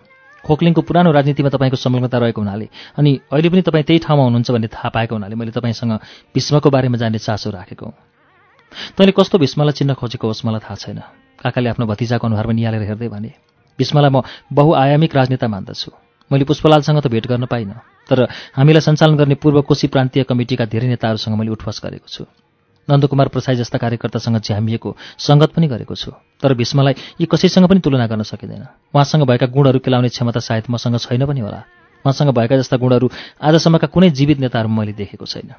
A: खोक्लिङको पुरानो राजनीतिमा तपाईँको संलग्नता रहेको हुनाले अनि अहिले पनि तपाईँ त्यही ठाउँमा हुनुहुन्छ भन्ने थाहा पाएको हुनाले मैले तपाईँसँग भीष्मको बारेमा जान्ने चासो राखेको हुँ। तैँले कस्तो भीष्मलाई चिन्न खोजेको होस् मलाई थाहा छैन। काकाले आफ्नो भतिजाको अनुहारमा निहालेर हेर्दै भने भीष्मलाई म बहुआयामिक राजनेता मान्दछु। मैले पुष्पलालसँग त भेट गर्न पाइनँ तर हामीलाई सञ्चालन गर्ने पूर्व कोशी प्रान्तीय कमिटीका धेरै नेताहरूसँग मैले उठवास गरेको छु। नन्दकुमार प्रसाई जस्ता कार्यकर्तासँग झ्यामिएको सङ्गत पनि गरेको छु तर भीष्मलाई यी कसैसँग पनि तुलना गर्न सकिँदैन। उहाँसँग भएका गुणहरू केलाउने क्षमता सायद मसँग छैन पनि होला। उहाँसँग भएका जस्ता गुणहरू आजसम्मका कुनै जीवित नेताहरूमा मैले देखेको छैन।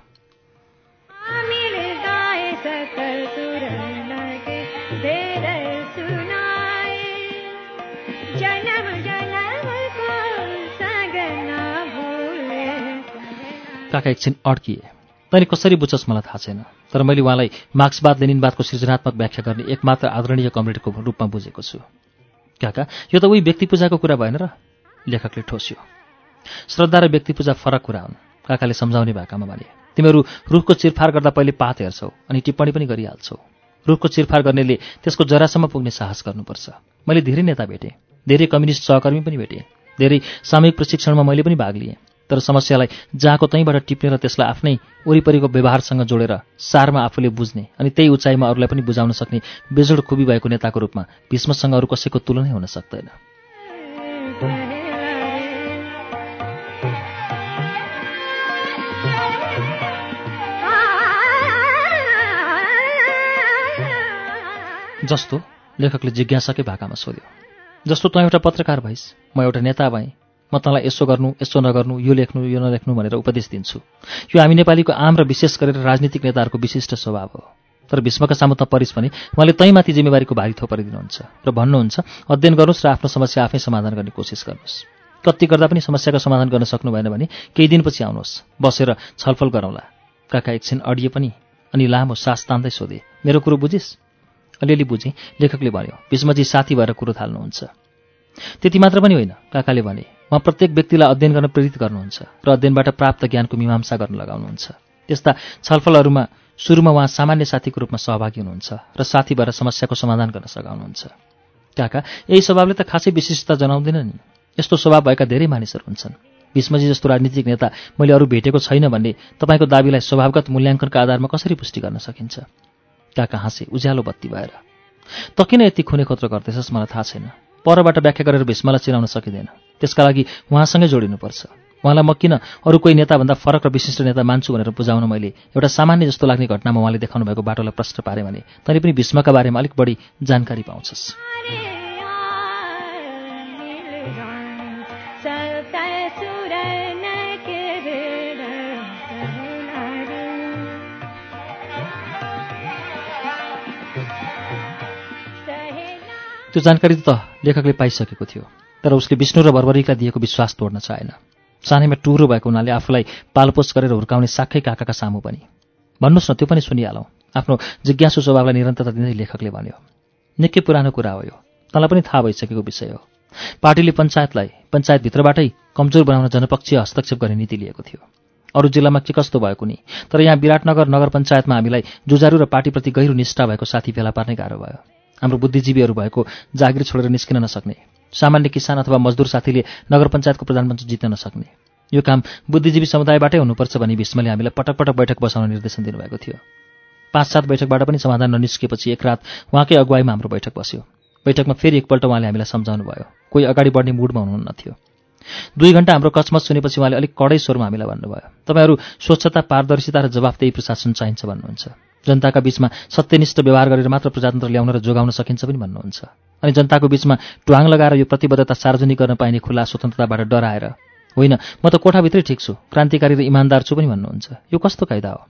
A: काका एकछिन अड्किए। तैँले कसरी बुझ्छस् मलाई थाहा छैन तर मैले उहाँलाई मार्क्सवाद लेनिनवादको सृजनात्मक व्याख्या गर्ने एकमात्र आदरणीय कमरेडको रूपमा बुझेको छु। काका यो त उही व्यक्ति पूजाको कुरा भएन र? लेखकले ठोस्यो। श्रद्धा र व्यक्ति पूजा फरक कुरा हुन् काकाले सम्झाउने भाकामा भने। तिमीहरू रुखको चिरफार गर्दा पहिले पात हेर्छौ अनि टिप्पणी पनि गरिहाल्छौ। रुखको चिरफार गर्नेले त्यसको जरासम्म पुग्ने साहस गर्नुपर्छ। मैले धेरै नेता भेटेँ धेरै कम्युनिस्ट सहकर्मी पनि भेटेँ धेरै सामूहिक प्रशिक्षणमा मैले पनि भाग लिएँ। तर समस्यालाई जहाँको तहीँबाट टिप्ने र त्यसलाई आफ्नै वरिपरिको व्यवहारसँग जोडेर सारमा आफूले बुझ्ने अनि त्यही उचाइमा अरूलाई पनि बुझाउन सक्ने बेजोड खुबी भएको नेताको रूपमा भीष्मसँग अरू कसैको तुलनै हुन सक्दैन। जस्तो लेखकले जिज्ञासाकै भाकामा सोध्यो जस्तो तँ एउटा पत्रकार भइस् म एउटा नेता भएँ म तँलाई यसो गर्नु यसो नगर्नु यो लेख्नु यो नलेख्नु भनेर उपदेश दिन्छु। यो हामी नेपालीको आम र विशेष गरेर राजनीतिक नेताहरूको विशिष्ट स्वभाव हो। तर भीष्मका सामु त परिस् भने उहाँले तैमाथि जिम्मेवारीको भारी थोपरिदिनुहुन्छ र भन्नुहुन्छ अध्ययन गर्नुहोस् र आफ्नो समस्या आफै समाधान गर्ने कोसिस गर्नुहोस्। कति गर्दा पनि समस्याको समाधान गर्न सक्नु भएन भने केही दिनपछि आउनुहोस्। बसेर छलफल गरौँला। काका एकछिन अडिए पनि अनि लामो सास तान्दै सोधे मेरो कुरो बुझिस्? अलिअलि बुझेँ लेखकले भन्यो भीष्मजी साथी भएर कुरो थाल्नुहुन्छ त्यति मात्र पनि होइन काकाले भने उहाँ प्रत्येक व्यक्तिलाई अध्ययन गर्न प्रेरित गर्नुहुन्छ र अध्ययनबाट प्राप्त ज्ञानको मीमांसा गर्न लगाउनुहुन्छ। त्यस्ता छलफलहरूमा सुरुमा उहाँ सामान्य साथीको रूपमा सहभागी हुनुहुन्छ र साथी भएर समस्याको समाधान गर्न सघाउनुहुन्छ। काका यही स्वभावले त खासै विशिष्टता जनाउँदैन नि। यस्तो स्वभाव भएका धेरै मानिसहरू हुन्छन्। भीष्मजी जस्तो राजनीतिक नेता मैले अरू भेटेको छैन भन्ने तपाईँको दावीलाई स्वभावगत मूल्याङ्कनका आधारमा कसरी पुष्टि गर्न सकिन्छ? काका हाँसे उज्यालो बत्ती भएर। किन यति खुने खोत्र गर्दैछस्? मलाई थाहा छैन। परबाट व्याख्या गरेर भीष्मलाई चिनाउन सकिँदैन। त्यसका लागि उहाँसँगै जोडिनुपर्छ। उहाँलाई म किन अरू कोही नेताभन्दा फरक र विशिष्ट नेता मान्छु भनेर बुझाउन मैले एउटा सामान्य जस्तो लाग्ने घटनामा उहाँले देखाउनु भएको बाटोलाई प्रश्न पारेँ भने तैँले पनि भीष्मका बारेमा अलिक बढी जानकारी पाउँछस्। त्यो जानकारी त लेखकले पाइसकेको थियो। तर उसले विष्णु र बर्बरीलाई दिएको विश्वास तोड्न चाहेन। सानैमा टुरो भएको हुनाले आफूलाई पालपोस गरेर हुर्काउने साक्कै काकाका सामु पनि भन्नुहोस् न त्यो पनि सुनिहालौँ। आफ्नो जिज्ञासु स्वभावलाई निरन्तरता दिँदै लेखकले भन्यो निकै पुरानो कुरा हो यो। तँलाई पनि थाहा भइसकेको विषय हो। पार्टीले पञ्चायतलाई पञ्चायतभित्रबाटै कमजोर बनाउन जनपक्षीय हस्तक्षेप गर्ने नीति लिएको थियो। अरू जिल्लामा के कस्तो भएको नि तर यहाँ विराटनगर नगर पञ्चायतमा हामीलाई जुजारु र पार्टीप्रति गहिरो निष्ठा भएको साथी फेला पार्नै गाह्रो भयो। हाम्रो बुद्धिजीवीहरू भएको जागिर छोडेर निस्किन नसक्ने। सामान्य किसान अथवा मजदुर साथीले नगर पञ्चायतको प्रधानमन्त्री जित्न नसक्ने। यो काम बुद्धिजीवी समुदायबाटै हुनुपर्छ भनी भीष्मले हामीलाई पटक पटक बैठक बसाउन निर्देशन दिनुभएको थियो। पाँच सात बैठकबाट पनि समाधान ननिस्केपछि एक रात उहाँकै अगुवाईमा हाम्रो बैठक बस्यो। बैठकमा फेरि एकपल्ट उहाँले हामीलाई सम्झाउनु भयो कोही अगाडि बढ्ने मुडमा हुनुहुन्न थियो। दुई घन्टा हाम्रो कचमच सुनेपछि उहाँले अलिक कडै स्वरमा हामीलाई भन्नुभयो। तपाईँहरू स्वच्छता पारदर्शिता र जवाफदेही प्रशासन चाहिन्छ भन्नुहुन्छ। जनताका बीचमा सत्यनिष्ठ व्यवहार गरेर मात्र प्रजातन्त्र ल्याउन र जोगाउन सकिन्छ पनि भन्नुहुन्छ। अनि जनताको बीचमा ट्वाङ लगाएर यो प्रतिबद्धता सार्वजनिक गर्न पाइने खुला स्वतन्त्रताबाट डराएर। होइन म त कोठाभित्रै ठिक छु क्रान्तिकारी र इमान्दार छु पनि भन्नुहुन्छ। यो कस्तो कायदा हो?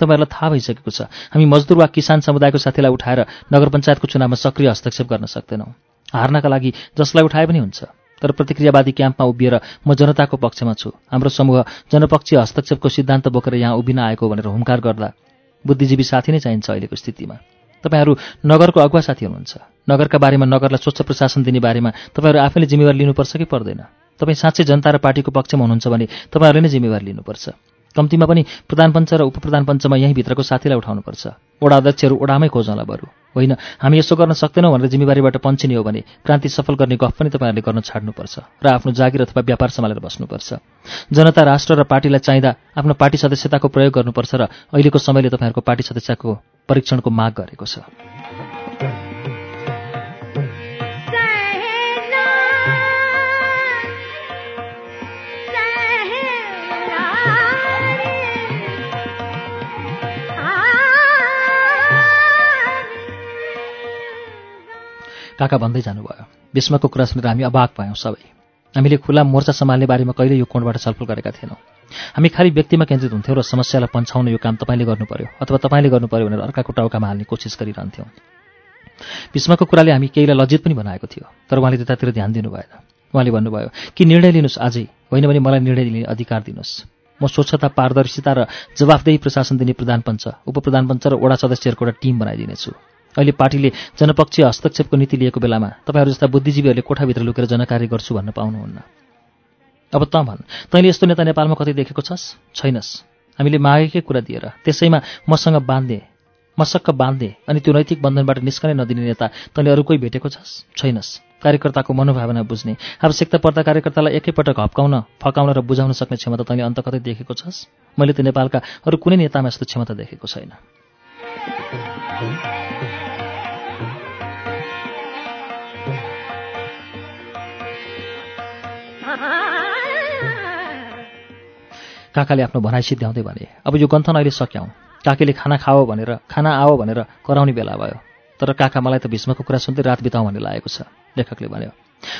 A: तपाईँहरूलाई थाहा भइसकेको छ हामी मजदुर वा किसान समुदायको साथीलाई उठाएर नगर पञ्चायतको चुनावमा सक्रिय हस्तक्षेप गर्न सक्दैनौँ। हार्नका लागि जसलाई उठाए पनि हुन्छ तर प्रतिक्रियावादी क्याम्पमा उभिएर म जनताको पक्षमा छु। हाम्रो समूह जनपक्षीय हस्तक्षेपको सिद्धान्त बोकेर यहाँ उभिन आएको भनेर हुङ्कार गर्दा बुद्धिजीवी साथी नै चाहिन्छ अहिलेको स्थितिमा। तपाईँहरू नगरको अगुवा साथी हुनुहुन्छ। नगरका बारेमा नगरलाई स्वच्छ प्रशासन दिने बारेमा तपाईँहरू आफैले जिम्मेवार लिनुपर्छ कि पर्दैन? तपाईँ साँच्चै जनता र पार्टीको पक्षमा हुनुहुन्छ भने तपाईँहरूले नै जिम्मेवार लिनुपर्छ। कम्तीमा पनि प्रधान पञ्च र उपप्रधान पञ्चमा यहीँभित्रको साथीलाई उठाउनुपर्छ। वडा अध्यक्षहरू ओडामै खोजौँला बरु। होइन हामी यसो गर्न सक्दैनौँ भनेर जिम्मेवारीबाट पन्छिने हो भने क्रान्ति सफल गर्ने गफ पनि तपाईँहरूले गर्न छाड्नुपर्छ र आफ्नो जागिर अथवा व्यापार सम्हालेर बस्नुपर्छ। जनता राष्ट्र र पार्टीलाई चाहिँदा आफ्नो पार्टी सदस्यताको प्रयोग गर्नुपर्छ र अहिलेको समयले तपाईँहरूको पार्टी सदस्यको परीक्षणको माग गरेको छ। काका भन्दै जानुभयो। भीष्मको कुरा सुनेर हामी अबाक भयौँ सबै। हामीले खुला मोर्चा सम्हाल्ने बारेमा कहिले यो कोणबाट छलफल गरेका थिएनौँ। हामी खालि व्यक्तिमा केन्द्रित हुन्थ्यौँ र समस्यालाई पन्छाउन यो काम तपाईँले गर्नु पर्यो अथवा तपाईँले गर्नु पर्यो भनेर अर्काको टाउकामा हाल्ने कोसिस गरिरहन्थ्यौँ। भीष्मको कुराले हामी केहीलाई लज्जित पनि बनाएको थियो तर उहाँले त्यतातिर ध्यान दिनु भएन उहाँले भन्नुभयो कि निर्णय लिनुहोस् आजै होइन भने मलाई निर्णय लिने अधिकार दिनुहोस्। म स्वच्छता पारदर्शिता र जवाफदेही प्रशासन दिने प्रधानपञ्च उपप्रधानपञ्च र वडा सदस्यहरूको एउटा टिम बनाइदिनेछु। अहिले पार्टीले जनपक्षीय हस्तक्षेपको नीति लिएको बेलामा तपाईँहरू जस्ता बुद्धिजीवीहरूले कोठाभित्र लुकेर जनकार्य गर्छु भन्न पाउनुहुन्न। अब त भन् तैँले यस्तो नेता नेपालमा कतै देखेको छस्? छैनस्। हामीले मागेकै कुरा दिएर त्यसैमा मसँग बाँध्ने मसक्क बाँध्ने अनि त्यो नैतिक बन्धनबाट निस्कनै नदिने नेता तैँले अरू कोही भेटेको छस्? छैनस्। कार्यकर्ताको मनोभावना बुझ्ने आवश्यकता पर्दा कार्यकर्तालाई एकैपटक हप्काउन फकाउन र बुझाउन सक्ने क्षमता तैँले अन्त कतै देखेको छस्? मैले त नेपालका अरू कुनै नेतामा यस्तो क्षमता देखेको छैन। काकाले आफ्नो भनाइ सिद्ध्याउँदै भने अब यो गन्थन अहिले सक्यौँ काकीले खाना खाओ भनेर खाना आओ भनेर कराउने बेला भयो। तर काका मलाई त भीष्मको कुरा सुन्दै रात बिताउँ भन्ने लागेको छ। लेखकले भन्यो।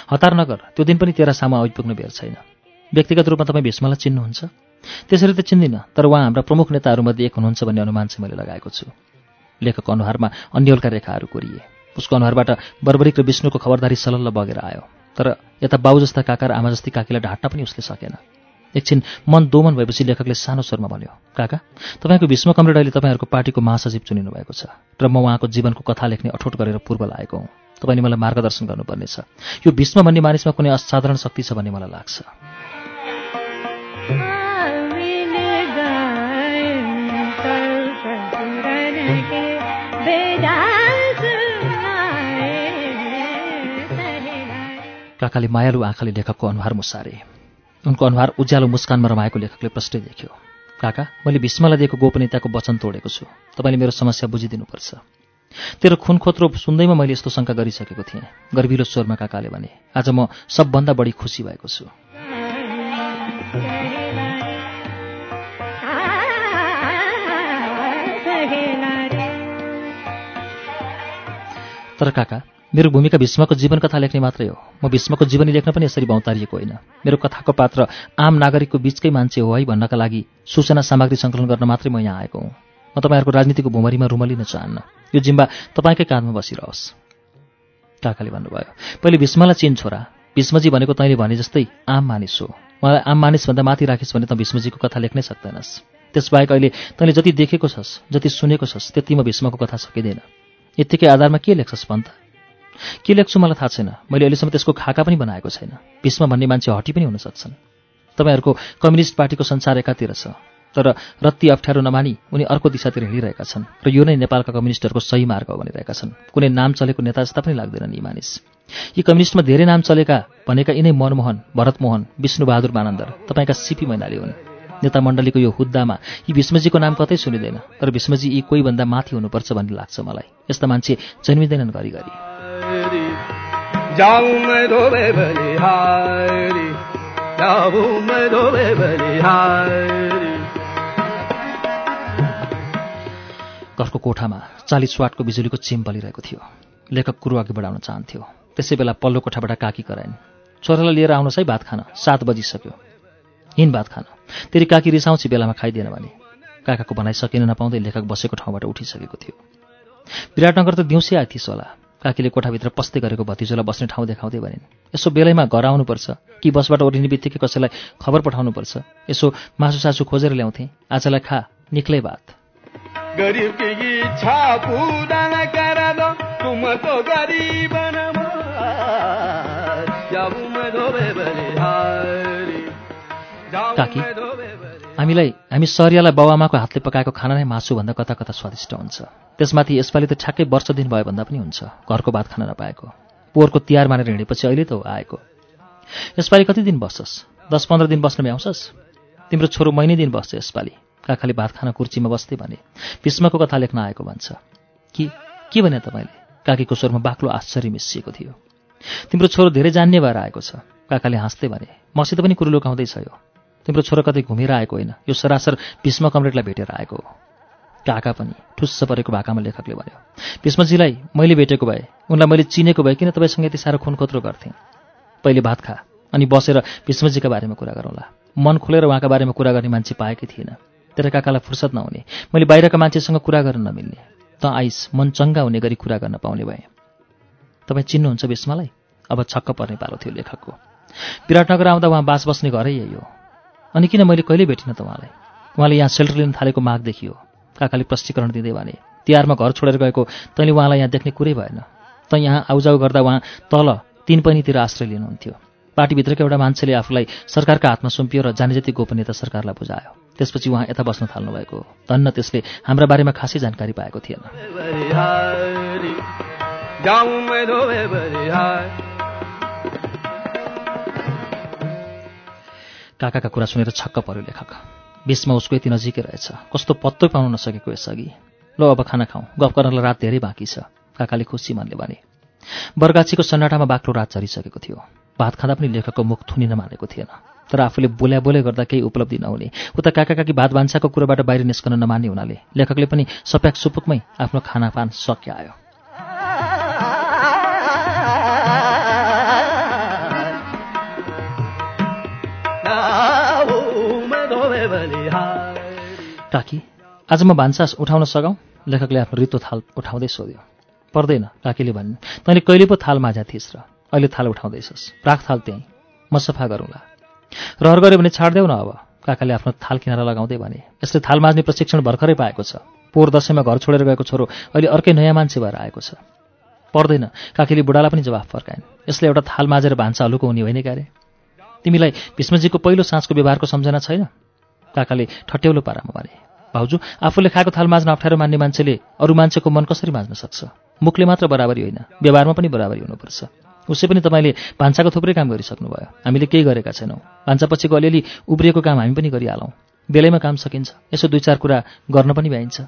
A: हतार नगर त्यो दिन पनि तेरा सामु आइपुग्नु बेर छैन। व्यक्तिगत रूपमा तपाईँ भीष्मलाई चिन्नुहुन्छ? त्यसरी त चिन्दिनँ तर उहाँ हाम्रा प्रमुख नेताहरूमध्ये एक हुनुहुन्छ भन्ने अनुमान चाहिँ मैले लगाएको छु। लेखकको अनुहारमा अन्यलका रेखाहरू कोरिए। उसको अनुहारबाट बर्बरिक र विष्णुको खबरदारी सलल्ल बगेर आयो। तर यता बाउ जस्ता काका र आमा जस्ती काकीलाई ढाट्न पनि उसले सकेन। एकछिन मन दोमन भएपछि लेखकले सानो स्वरमा भन्यो काका तपाईँको भीष्म कमरेड अहिले तपाईँहरूको पार्टीको महासचिव चुनिनु भएको छ र म उहाँको जीवनको कथा लेख्ने अठोट गरेर पूर्व लागेको हुँ। तपाईँले मलाई मार्गदर्शन गर्नुपर्नेछ। यो भीष्म भन्ने मानिसमा कुनै असाधारण शक्ति छ भन्ने मलाई लाग्छ। काकाले मायालु आँखाले लेखकको अनुहार मुसारे। उनको अनुहार उज्यालो मुस्कानमा रमाएको लेखकले प्रष्टै देख्यो। काका मैले भीष्मलाई दिएको गोपनीयताको वचन तोडेको छु। तपाईँले मेरो समस्या बुझिदिनुपर्छ। तेरो खुन खोत्रो सुन्दैमा मैले यस्तो शङ्का गरिसकेको थिएँ। गर्विलो स्वरमा काकाले भने आज म सबभन्दा बढी खुसी भएको छु। तर काका मेरो भूमिका भीष्मको जीवन कथा लेख्ने मात्रै हो। म भीष्मको जीवनी लेख्न पनि यसरी भौतारिएको होइन। मेरो कथाको पात्र आम नागरिकको बीचकै मान्छे हो है भन्नका लागि सूचना सामग्री सङ्कलन गर्न मात्रै म यहाँ आएको हुँ। म तपाईँहरूको राजनीतिको भुमरीमा रुमलिन चाहन्न। यो जिम्बा तपाईँकै काँधमा बसिरहोस्। काकाले भन्नुभयो पहिले भीष्मलाई चिन छोरा। भीष्मजी भनेको तैँले भने जस्तै आम मानिस हो। मलाई आम मानिसभन्दा माथि राखिस् भने त भीष्मजीको कथा लेख्नै सक्दैनस्। त्यसबाहेक अहिले तैँले जति देखेको छस् जति सुनेको छस् त्यति म भीष्मको कथा सकिँदैन। यत्तिकै आधारमा के लेख्छस् भन् त के लेख्छु मलाई थाहा छैन। मैले अहिलेसम्म त्यसको खाका पनि बनाएको छैन। भीष्म भन्ने मान्छे हटी पनि हुन सक्छन्। तपाईँहरूको कम्युनिस्ट पार्टीको संसार एकातिर छ। तर रत्ती अप्ठ्यारो नमानी उनी अर्को दिशातिर हिँडिरहेका छन् र यो नै नेपालका कम्युनिस्टहरूको सही मार्ग हो भनिरहेका छन्। कुनै नाम चलेको नेता जस्ता पनि लाग्दैनन् यी मानिस। यी कम्युनिस्टमा धेरै नाम चलेका भनेका यिनै मनमोहन भरतमोहन विष्णुबहादुर मानन्दर तपाईँका सिपी मैनाली हुन्। नेता मण्डलीको यो हुद्दामा यी भीष्मजीको नाम कतै सुनिँदैन तर भीष्मजी यी कोही भन्दा माथि हुनुपर्छ भन्ने लाग्छ मलाई। यस्ता मान्छे जन्मिँदैनन् घरिघरि। घरको कोठामा चालिस वाटको बिजुलीको चिम बलिरहेको थियो। लेखक कुरो अघि बढाउन चाहन्थ्यो। त्यसै बेला पल्लो कोठाबाट काकी कराइन्। छोरालाई लिएर आउनुहोस् है भात खान। सात बजिसक्यो। हिँड भात खान। तेरि काकी रिसाउँछ बेलामा खाइदिएन भने। काकाको भनाइ सकिन नपाउँदै लेखक बसेको ठाउँबाट उठिसकेको थियो। विराटनगर त दिउँसै आइथिस् होला। काकीले कोठाभित्र पस्दै गरेको भतिजोलाई बस्ने ठाउँ देखाउँदै भनिन् यसो बेलैमा घर आउनुपर्छ। कि बसबाट ओरिने बित्तिकै कसैलाई खबर पठाउनुपर्छ? यसो मासु सासु खोजेर ल्याउँथे। आजलाई खा निक्लै भात। काकी, हामीलाई हामी सरियालाई बाउआमाको हातले पकाएको खाना नै मासुभन्दा कता कता स्वादिष्ट हुन्छ। त्यसमाथि यसपालि त ठ्याक्कै वर्ष दिन भयो भन्दा पनि हुन्छ घरको भात खान नपाएको। पोहोरको तिहार मानेर हिँडेपछि अहिले त आएको। यसपालि कति दिन बस्छस् दस पन्ध्र दिन बस्न भ्याउँछस्? तिम्रो छोरो महिनै दिन बस्छ यसपालि। काकाले भात खान कुर्चीमा बस्दै भने भीष्मको कथा लेख्न आएको भन्छ। कि के भने तपाईँले? काकीको स्वरमा बाक्लो आश्चर्य मिसिएको थियो। तिम्रो छोरो धेरै जान्ने भएर आएको छ। काकाले हाँस्दै भने मसित पनि कुरो लुकाउँदैछ यो। तिम्रो छोरो कतै घुमेर आएको होइन। यो सरासर भीष्म कमरेडलाई भेटेर आएको हो। काका पनि ठुस्स परेको भाकामा लेखकले भन्यो भीष्मजीलाई मैले भेटेको भए उनलाई मैले चिनेको भए किन तपाईँसँग यति साह्रो खुनखोत्रो गर्थेँ? पहिले भात खा अनि बसेर भीष्मजीका बारेमा कुरा गरौँला। मन खोलेर उहाँका बारेमा कुरा गर्ने मान्छे पाएकै थिएन। तेरो काकालाई फुर्सद नहुने मैले बाहिरका मान्छेसँग कुरा गर्न नमिल्ने। त आइस मन चङ्गा हुने गरी कुरा गर्न पाउने भएँ। तपाईँ चिन्नुहुन्छ भीष्मलाई? अब छक्क पर्ने पालो थियो लेखकको। विराटनगर आउँदा उहाँ बास बस्ने घरै यही हो। अनि किन मैले कहिले भेटिनँ त उहाँलाई उहाँले यहाँ सेल्टर लिन थालेको माग देखियो काकाले प्रष्टीकरण दिँदै भने तिहारमा घर छोडेर गएको तैँले उहाँलाई यहाँ देख्ने कुरै भएन त यहाँ आउजाउ गर्दा उहाँ तल तिन पैनीतिर आश्रय लिनुहुन्थ्यो पार्टीभित्रको एउटा मान्छेले आफूलाई सरकारका हातमा सुम्पियो र जाने जति गोपनीयता सरकारलाई बुझायो त्यसपछि उहाँ यता बस्न थाल्नुभएको हो धन्न त्यसले हाम्रा बारेमा खासै जानकारी पाएको थिएन काकाका कुरा सुनेर छक्क पर्यो लेखक। बिचमा उसको यति नजिकै रहेछ। कस्तो पत्तै पाउन नसकेको यसअघि। ल अब खाना खाउँ गफ गर्नलाई रात धेरै बाँकी छ। काकाले खुसी मनले भने। बर्गाछीको सन्नाटामा बाक्लो रात झरिसकेको थियो। भात खाँदा पनि लेखकको मुख थुनिन मानेको थिएन। तर आफूले बोल्या बोले गर्दा केही उपलब्धि नहुने। उता काका काकी भात भान्साको कुरोबाट बाहिर निस्कन नमान्ने हुनाले लेखकले पनि सप्याक सुपुकमै आफ्नो खानापान सक्यायो काकी आज म भान्सा उठाउन सघाउँ? लेखकले आफ्नो रित्तो थाल उठाउँदै सोध्यो। पर्दैन काकीले भनिन् तैँले कहिले पो थाल माझा थिइस् र? अहिले थाल उठाउँदैछस्। राख थाल त्यहीँ। म सफा गरौँला। रहर गऱ्यो भने छाडिदेऊ न अब। काकाले आफ्नो थाल किनारा लगाउँदै भने यसले थाल माझ्ने प्रशिक्षण भर्खरै पाएको छ। पोहोर दसैँमा घर छोडेर गएको छोरो अहिले अर्कै नयाँ मान्छे भएर आएको छ। पर्दैन काकीले बुढालाई पनि जवाफ फर्काइन्। यसले एउटा थाल माझेर भान्सा हलुको हुने होइन क्यारे? तिमीलाई भीष्मजीको पहिलो साँझको व्यवहारको सम्झना छैन? काकाले ठट्यौलो पारामा भने भाउजू आफूले खाएको थाल माझ्न अप्ठ्यारो मान्ने मान्छेले अरू मान्छेको मन कसरी माझ्न सक्छ? मुखले मात्र बराबरी होइन व्यवहारमा पनि बराबरी हुनुपर्छ। उसै पनि तपाईँले भान्साको थुप्रै काम गरिसक्नुभयो। हामीले केही गरेका छैनौँ। भान्सापछिको अलिअलि उब्रिएको काम हामी पनि गरिहालौँ। बेलैमा काम सकिन्छ। यसो दुई चार कुरा गर्न पनि भ्याइन्छ।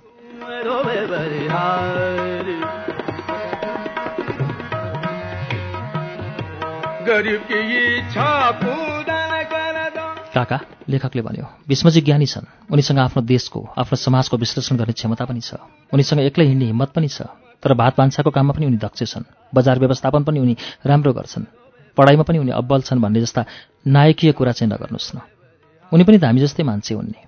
C: गरीब
A: काका लेखकले भन्यो भीष्मजी ज्ञानी छन्। उनीसँग आफ्नो देशको आफ्नो समाजको विश्लेषण गर्ने क्षमता पनि छ। उनीसँग एक्लै हिँड्ने हिम्मत पनि छ। तर भात भान्साको काममा पनि उनी दक्ष छन्। बजार व्यवस्थापन पनि उनी राम्रो गर्छन्। पढाइमा पनि उनी अब्बल छन् भन्ने जस्ता नायकीय कुरा चाहिँ नगर्नुहोस् न। उनी पनि त हामी जस्तै मान्छे हुन् नि।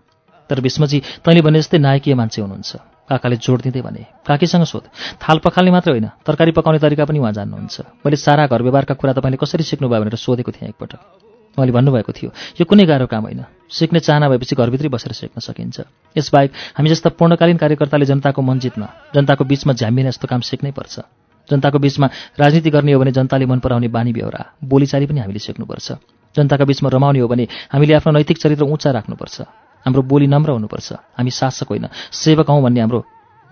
A: तर भीष्मजी तैँले भने जस्तै नायकीय मान्छे हुनुहुन्छ। काकाले जोड दिँदै भने काकीसँग सोध। थाल पखाल्ने मात्र होइन तरकारी पकाउने तरिका पनि उहाँ जान्नुहुन्छ। मैले सारा घर व्यवहारका कुरा तपाईँले कसरी सिक्नुभयो भनेर सोधेको थिएँ एकपटक। उहाँले भन्नुभएको थियो यो कुनै गाह्रो काम होइन। सिक्ने चाहना भएपछि घरभित्रै बसेर सिक्न सकिन्छ। यसबाहेक हामी जस्ता पूर्णकालीन कार्यकर्ताले जनताको मन जित्न जनताको बीचमा झ्याम्मिने यस्तो काम सिक्नै पर्छ। जनताको बीचमा राजनीति गर्ने हो भने जनताले मन पराउने बानी बेहोरा बोलीचाली पनि हामीले सिक्नुपर्छ। जनताका बीचमा रमाउने हो भने हामीले आफ्नो नैतिक चरित्र उच्च राख्नुपर्छ। हाम्रो बोली नम्र हुनुपर्छ। हामी शासक होइन सेवक हौँ भन्ने हाम्रो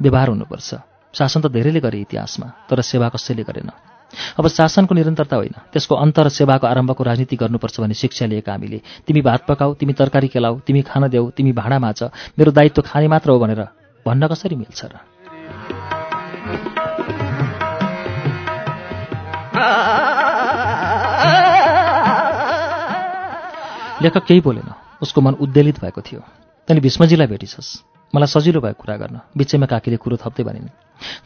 A: व्यवहार हुनुपर्छ। शासन त धेरैले गरे इतिहासमा तर सेवा कसैले गरेन। अब शासनको निरन्तरता होइन। त्यसको अन्त र सेवाको आरम्भको राजनीति गर्नुपर्छ भन्ने शिक्षा लिएका हामीले। तिमी भात पकाऊ तिमी तरकारी केलाऊ तिमी खान देऊ तिमी भाँडा माझ मेरो दायित्व खाने मात्र हो भनेर भन्न कसरी मिल्छ र? लेखक केही बोलेन। उसको मन उद्वेलित भएको थियो। तैँले भीष्मजीलाई भेटिछस्। मलाई सजिलो भयो कुरा गर्न। बिचैमा काकीले कुरो थप्दै भनिन्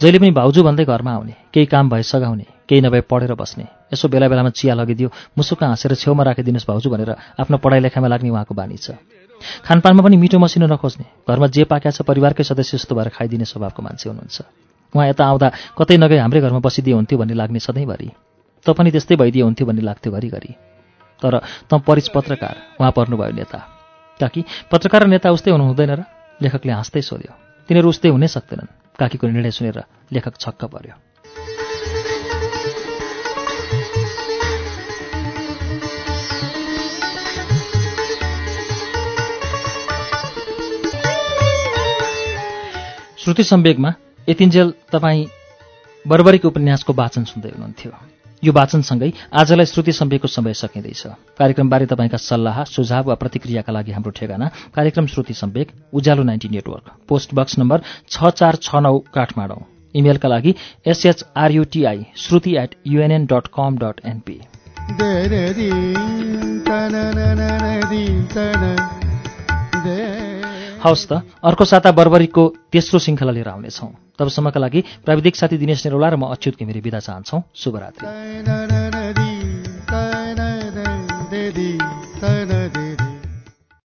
A: जहिले पनि भाउजू भन्दै घरमा आउने केही काम भए सघाउने केही नभए पढेर बस्ने। यसो बेला बेलामा चिया लगिदियो। मुसुक्क हाँसेर छेउमा राखिदिनुहोस् भाउजू भनेर आफ्नो पढाइ लेखाइमा लाग्ने उहाँको बानी छ। खानपानमा पनि मिठो मसिनो नखोज्ने। घरमा जे पाक्या छ परिवारकै सदस्य जस्तो भएर खाइदिने स्वभावको मान्छे हुनुहुन्छ। उहाँ यता आउँदा कतै नगई हाम्रै घरमा बसिदिए हुन्थ्यो भन्ने लाग्ने सधैँभरि। त पनि त्यस्तै भइदिए हुन्थ्यो भन्ने लाग्थ्यो घरिघरि तर त परिच पत्रकार उहाँ पर्नुभयो नेता। काकी पत्रकार र नेता उस्तै हुनु हुँदैन र? लेखकले हाँस्दै सोध्यो। तिनीहरू उस्तै हुनै सक्दैनन्। काकीको निर्णय सुनेर लेखक छक्क पर्यो। श्रुति सम्वेकमा यतिन्जेल तपाईँ बर्बरीको उपन्यासको वाचन सुन्दै हुनुहुन्थ्यो। यो वाचनसँगै आजलाई श्रुति सम्वेकको समय सकिँदैछ। कार्यक्रमबारे तपाईँका सल्लाह सुझाव वा प्रतिक्रियाका लागि हाम्रो ठेगाना कार्यक्रम Shruti Samveg Ujyaalo ninety network post box number छ चार छ नौ काठमाडौँ। इमेलका लागि S H R U T I Shruti at UNN dot com dot NP हवस् त अर्को साता बर्बरीको तेस्रो श्रृङ्खला लिएर आउनेछौँ। तबसम्मका लागि प्राविधिक साथी दिनेश नेरोला र म अच्युत घिमिरे बिदा चाहन्छौँ। शुभरात्रि।